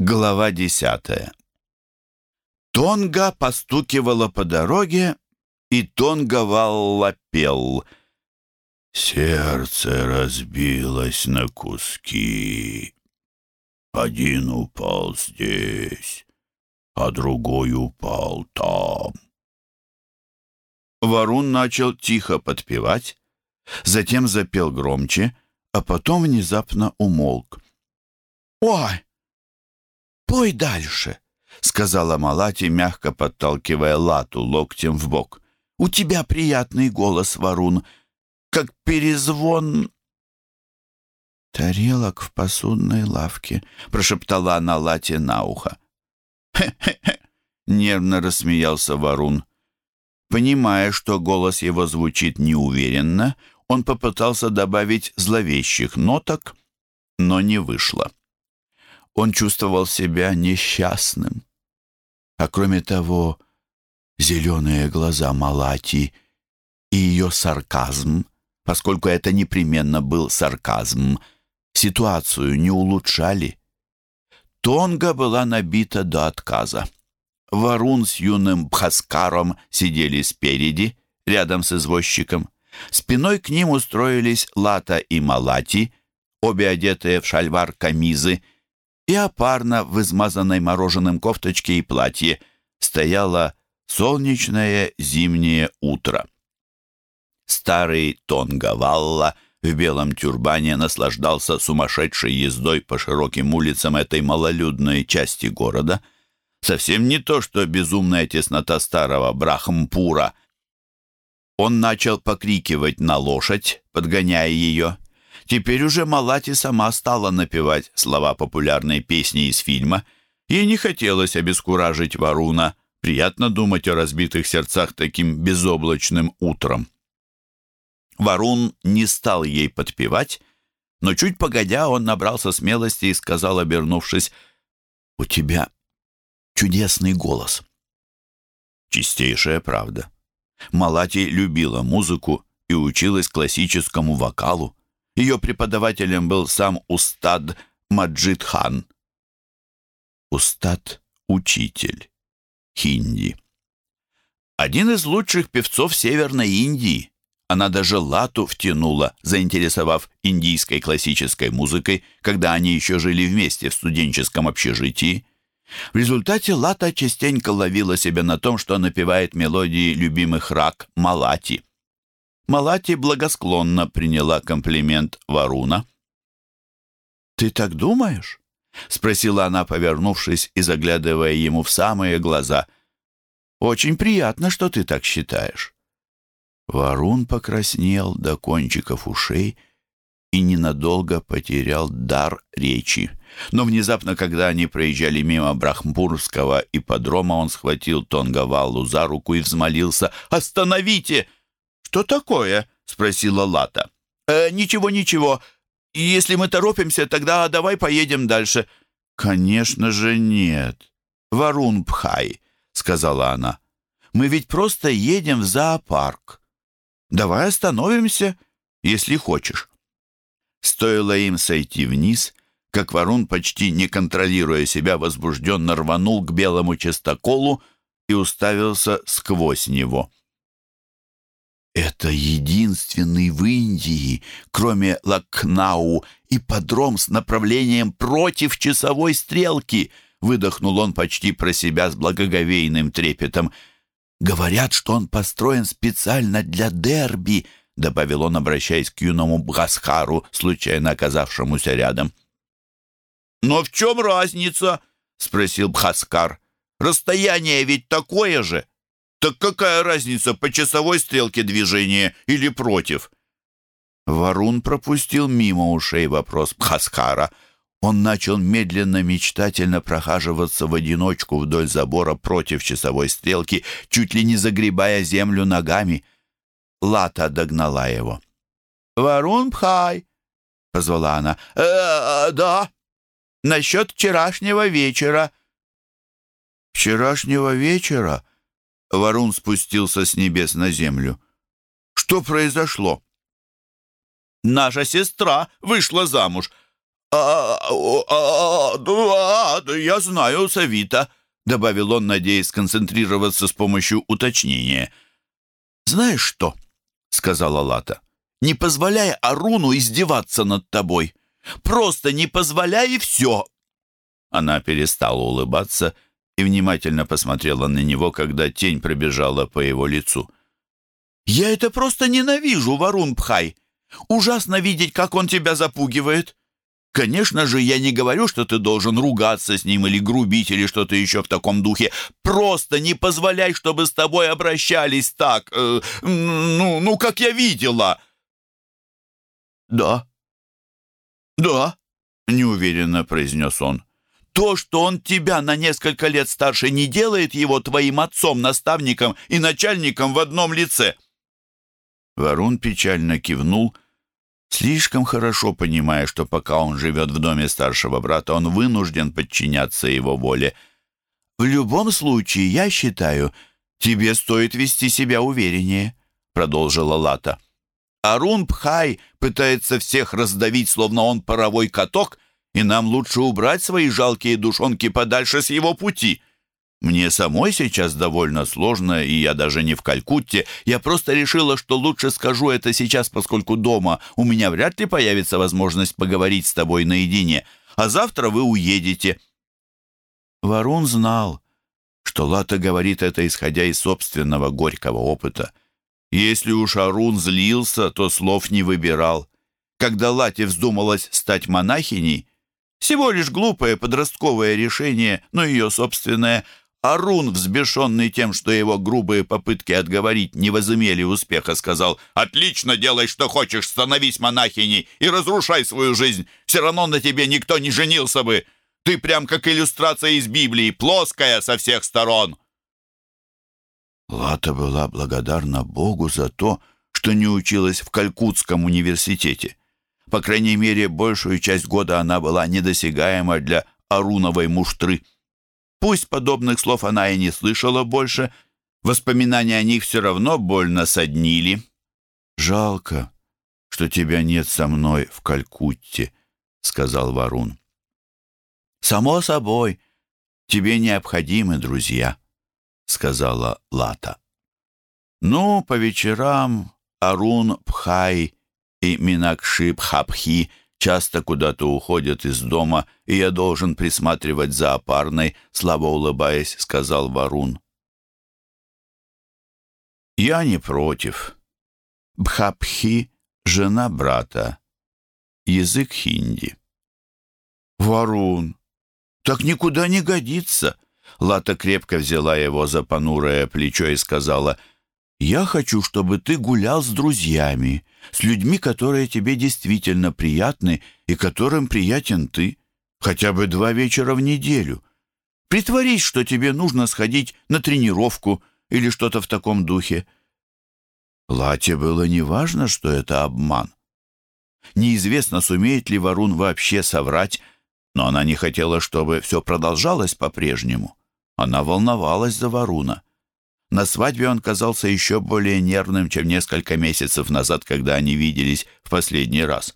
Глава десятая. Тонга постукивала по дороге, и Тонга Валла пел. Сердце разбилось на куски. Один упал здесь, а другой упал там. Варун начал тихо подпевать, затем запел громче, а потом внезапно умолк. «Ой!» «Пой дальше», — сказала Малати, мягко подталкивая Лату локтем в бок. «У тебя приятный голос, Варун, как перезвон...» «Тарелок в посудной лавке», — прошептала она Лате на ухо. «Хе-хе-хе», — нервно рассмеялся Варун. Понимая, что голос его звучит неуверенно, он попытался добавить зловещих ноток, но не вышло. Он чувствовал себя несчастным. А кроме того, зеленые глаза Малати и ее сарказм, поскольку это непременно был сарказм, ситуацию не улучшали. Тонга была набита до отказа. Варун с юным Бхаскаром сидели спереди, рядом с извозчиком. Спиной к ним устроились Лата и Малати, обе одетые в шальвар камизы, и опарно в измазанной мороженым кофточке и платье стояло солнечное зимнее утро. Старый Тонгавалла в белом тюрбане наслаждался сумасшедшей ездой по широким улицам этой малолюдной части города. Совсем не то, что безумная теснота старого Брахмпура. Он начал покрикивать на лошадь, подгоняя ее, Теперь уже Малати сама стала напевать слова популярной песни из фильма. Ей не хотелось обескуражить Варуна. Приятно думать о разбитых сердцах таким безоблачным утром. Варун не стал ей подпевать, но чуть погодя он набрался смелости и сказал, обернувшись, «У тебя чудесный голос». Чистейшая правда. Малати любила музыку и училась классическому вокалу. Ее преподавателем был сам Устад Маджид хан. Устад — учитель. Хинди. Один из лучших певцов Северной Индии. Она даже лату втянула, заинтересовав индийской классической музыкой, когда они еще жили вместе в студенческом общежитии. В результате Лата частенько ловила себя на том, что напевает мелодии любимых рак Малати. Малати благосклонно приняла комплимент Варуна. «Ты так думаешь?» — спросила она, повернувшись и заглядывая ему в самые глаза. «Очень приятно, что ты так считаешь». Варун покраснел до кончиков ушей и ненадолго потерял дар речи. Но внезапно, когда они проезжали мимо Брахмпурского ипподрома, он схватил Тонгавалу за руку и взмолился «Остановите!» «Что такое?» — спросила Лата. «Э, «Ничего, ничего. Если мы торопимся, тогда давай поедем дальше». «Конечно же нет. Варун Пхай», — сказала она. «Мы ведь просто едем в зоопарк. Давай остановимся, если хочешь». Стоило им сойти вниз, как Варун, почти не контролируя себя, возбужденно рванул к белому частоколу и уставился сквозь него. Это единственный в Индии, кроме Лакнау, ипподром с направлением против часовой стрелки, выдохнул он почти про себя с благоговейным трепетом. Говорят, что он построен специально для дерби, добавил он, обращаясь к юному Бхасхару, случайно оказавшемуся рядом. «Но в чем разница?» — спросил Бхаскар. «Расстояние ведь такое же!» Так какая разница, по часовой стрелке движения или против? Варун пропустил мимо ушей вопрос Бхаскара. Он начал медленно, мечтательно прохаживаться в одиночку вдоль забора против часовой стрелки, чуть ли не загребая землю ногами. Лата догнала его. «Варун Пхай!» — позвала она. «Э, -э да, насчет вчерашнего вечера». «Вчерашнего вечера?» Варун спустился с небес на землю. «Что произошло?» «Наша сестра вышла замуж. «А, а, а, да, я знаю, Савита», — добавил он, надеясь сконцентрироваться с помощью уточнения. «Знаешь что?» — сказала Лата. «Не позволяй Аруну издеваться над тобой. Просто не позволяй и все!» Она перестала улыбаться и внимательно посмотрела на него, когда тень пробежала по его лицу. «Я это просто ненавижу, Варун Пхай! Ужасно видеть, как он тебя запугивает! Конечно же, я не говорю, что ты должен ругаться с ним или грубить или что-то еще в таком духе. Просто не позволяй, чтобы с тобой обращались так, э, ну, ну, как я видела!» «Да, да», — неуверенно произнес он. То, что он тебя на несколько лет старше, не делает его твоим отцом, наставником и начальником в одном лице». Варун печально кивнул, слишком хорошо понимая, что пока он живет в доме старшего брата, он вынужден подчиняться его воле. «В любом случае, я считаю, тебе стоит вести себя увереннее», — продолжила Лата. «Арун Пхай пытается всех раздавить, словно он паровой каток», — и нам лучше убрать свои жалкие душонки подальше с его пути. Мне самой сейчас довольно сложно, и я даже не в Калькутте. Я просто решила, что лучше скажу это сейчас, поскольку дома у меня вряд ли появится возможность поговорить с тобой наедине, а завтра вы уедете». Варун знал, что Лата говорит это, исходя из собственного горького опыта. Если уж Арун злился, то слов не выбирал. Когда Лате вздумалась стать монахиней, всего лишь глупое подростковое решение, но ее собственное. Арун, взбешенный тем, что его грубые попытки отговорить не возымели успеха, сказал «Отлично, делай, что хочешь, становись монахиней и разрушай свою жизнь. Все равно на тебе никто не женился бы. Ты прям как иллюстрация из Библии, плоская со всех сторон». Лата была благодарна Богу за то, что не училась в Калькутском университете. По крайней мере, большую часть года она была недосягаема для Аруновой муштры. Пусть подобных слов она и не слышала больше, воспоминания о них все равно больно соднили. «Жалко, что тебя нет со мной в Калькутте», — сказал Варун. «Само собой, тебе необходимы друзья», — сказала Лата. «Ну, по вечерам Арун Пхай и Минакши Бхабхи часто куда-то уходят из дома, и я должен присматривать за опарной, слабо улыбаясь, сказал Варун. Я не против. Бхабхи — жена брата. Язык хинди. Варун, так никуда не годится. Лата крепко взяла его за понурое плечо и сказала — я хочу, чтобы ты гулял с друзьями, с людьми, которые тебе действительно приятны и которым приятен ты, хотя бы два вечера в неделю. Притворись, что тебе нужно сходить на тренировку или что-то в таком духе. Лате было неважно, что это обман. Неизвестно, сумеет ли Варун вообще соврать, но она не хотела, чтобы все продолжалось по-прежнему. Она волновалась за Варуна. На свадьбе он казался еще более нервным, чем несколько месяцев назад, когда они виделись в последний раз.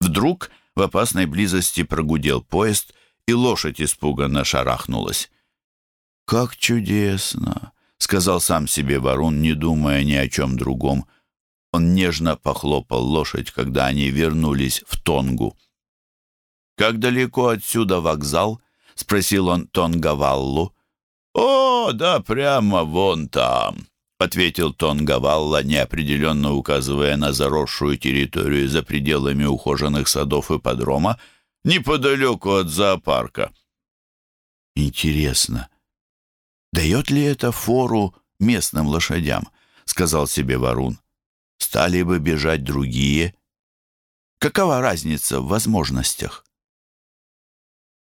Вдруг в опасной близости прогудел поезд, и лошадь испуганно шарахнулась. «Как чудесно!» — сказал сам себе Варун, не думая ни о чем другом. Он нежно похлопал лошадь, когда они вернулись в Тонгу. «Как далеко отсюда вокзал?» — спросил он Тонгаваллу. «О, да прямо вон там», — ответил Тонгавалла, неопределенно указывая на заросшую территорию за пределами ухоженных садов и подрома, неподалеку от зоопарка. «Интересно, дает ли это фору местным лошадям?» — сказал себе Варун. «Стали бы бежать другие. Какова разница в возможностях?»